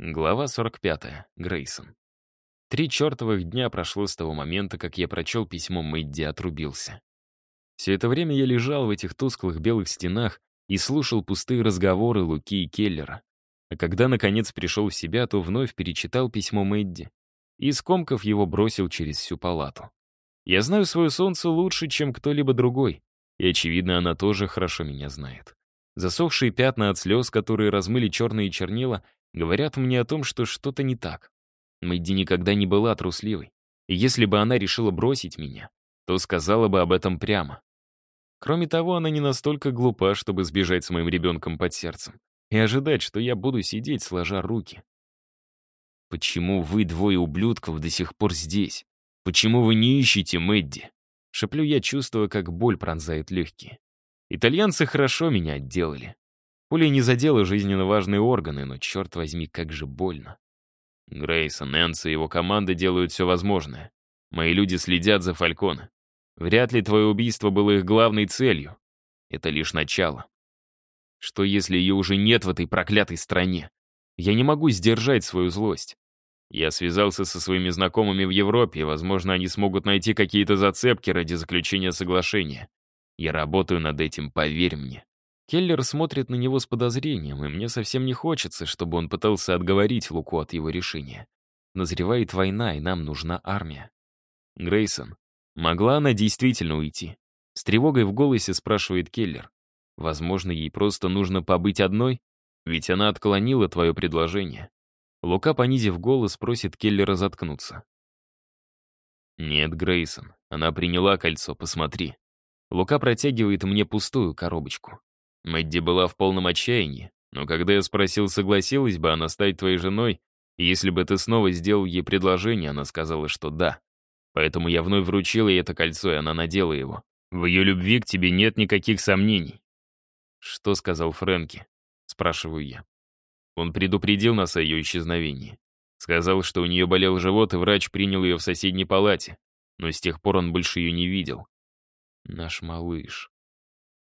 Глава 45. Грейсон. Три чертовых дня прошло с того момента, как я прочел письмо Мэдди отрубился. Все это время я лежал в этих тусклых белых стенах и слушал пустые разговоры Луки и Келлера. А когда, наконец, пришел в себя, то вновь перечитал письмо Мэдди и, скомков его, бросил через всю палату. Я знаю свое солнце лучше, чем кто-либо другой, и, очевидно, она тоже хорошо меня знает. Засохшие пятна от слез, которые размыли черные чернила, говорят мне о том, что что-то не так. Мэдди никогда не была трусливой. Если бы она решила бросить меня, то сказала бы об этом прямо. Кроме того, она не настолько глупа, чтобы сбежать с моим ребенком под сердцем и ожидать, что я буду сидеть, сложа руки. «Почему вы, двое ублюдков, до сих пор здесь? Почему вы не ищете Мэдди?» Шеплю я, чувствуя, как боль пронзает легкие. Итальянцы хорошо меня отделали. Пуля не задела жизненно важные органы, но, черт возьми, как же больно. Грейсон, Нэнси и его команда делают все возможное. Мои люди следят за Фалькона. Вряд ли твое убийство было их главной целью. Это лишь начало. Что если ее уже нет в этой проклятой стране? Я не могу сдержать свою злость. Я связался со своими знакомыми в Европе, и, возможно, они смогут найти какие-то зацепки ради заключения соглашения. Я работаю над этим, поверь мне. Келлер смотрит на него с подозрением, и мне совсем не хочется, чтобы он пытался отговорить Луку от его решения. Назревает война, и нам нужна армия. Грейсон, могла она действительно уйти? С тревогой в голосе спрашивает Келлер. Возможно, ей просто нужно побыть одной? Ведь она отклонила твое предложение. Лука, понизив голос, просит Келлера заткнуться. «Нет, Грейсон, она приняла кольцо, посмотри». Лука протягивает мне пустую коробочку. Мэдди была в полном отчаянии, но когда я спросил, согласилась бы она стать твоей женой, и если бы ты снова сделал ей предложение, она сказала, что да. Поэтому я вновь вручил ей это кольцо, и она надела его. В ее любви к тебе нет никаких сомнений. «Что сказал Фрэнки?» — спрашиваю я. Он предупредил нас о ее исчезновении. Сказал, что у нее болел живот, и врач принял ее в соседней палате, но с тех пор он больше ее не видел. Наш малыш.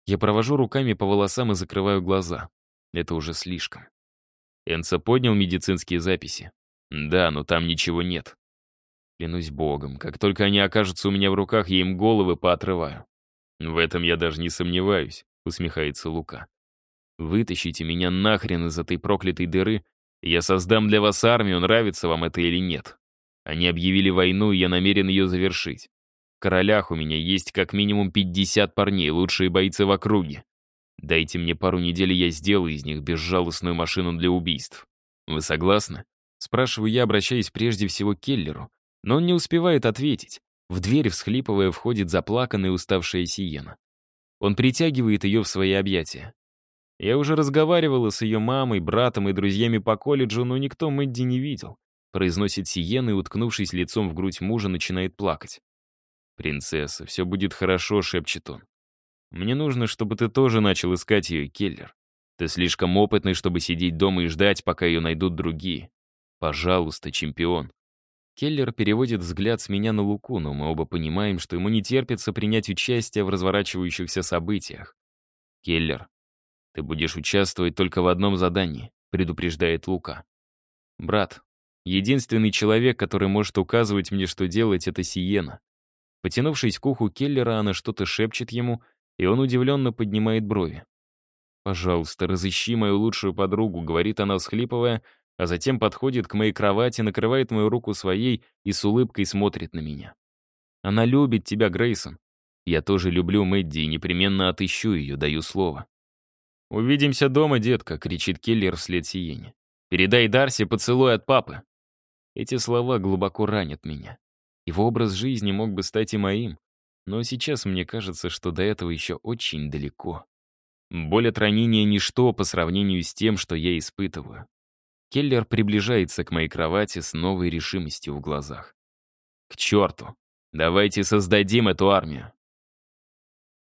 Я провожу руками по волосам и закрываю глаза. Это уже слишком. Энца поднял медицинские записи. Да, но там ничего нет. Клянусь богом, как только они окажутся у меня в руках, я им головы поотрываю. В этом я даже не сомневаюсь, усмехается Лука. Вытащите меня нахрен из этой проклятой дыры, я создам для вас армию, нравится вам это или нет. Они объявили войну, и я намерен ее завершить королях у меня есть как минимум 50 парней, лучшие бойцы в округе. Дайте мне пару недель, и я сделаю из них безжалостную машину для убийств. Вы согласны? Спрашиваю я, обращаясь прежде всего к Келлеру, но он не успевает ответить. В дверь, всхлипывая, входит заплаканная уставшая Сиена. Он притягивает ее в свои объятия. Я уже разговаривала с ее мамой, братом и друзьями по колледжу, но никто Мэдди не видел. Произносит Сиена и, уткнувшись лицом в грудь мужа, начинает плакать. «Принцесса, все будет хорошо», — шепчет он. «Мне нужно, чтобы ты тоже начал искать ее, Келлер. Ты слишком опытный, чтобы сидеть дома и ждать, пока ее найдут другие. Пожалуйста, чемпион». Келлер переводит взгляд с меня на Луку, но мы оба понимаем, что ему не терпится принять участие в разворачивающихся событиях. «Келлер, ты будешь участвовать только в одном задании», — предупреждает Лука. «Брат, единственный человек, который может указывать мне, что делать, — это Сиена. Потянувшись к уху Келлера, она что-то шепчет ему, и он удивленно поднимает брови. «Пожалуйста, разыщи мою лучшую подругу», — говорит она, всхлипывая, а затем подходит к моей кровати, накрывает мою руку своей и с улыбкой смотрит на меня. «Она любит тебя, Грейсон. Я тоже люблю Мэдди и непременно отыщу ее, даю слово». «Увидимся дома, детка», — кричит Келлер вслед Сиене. «Передай Дарси поцелуй от папы». Эти слова глубоко ранят меня. Его образ жизни мог бы стать и моим, но сейчас мне кажется, что до этого еще очень далеко. Боль от ранения — ничто по сравнению с тем, что я испытываю. Келлер приближается к моей кровати с новой решимостью в глазах. «К черту! Давайте создадим эту армию!»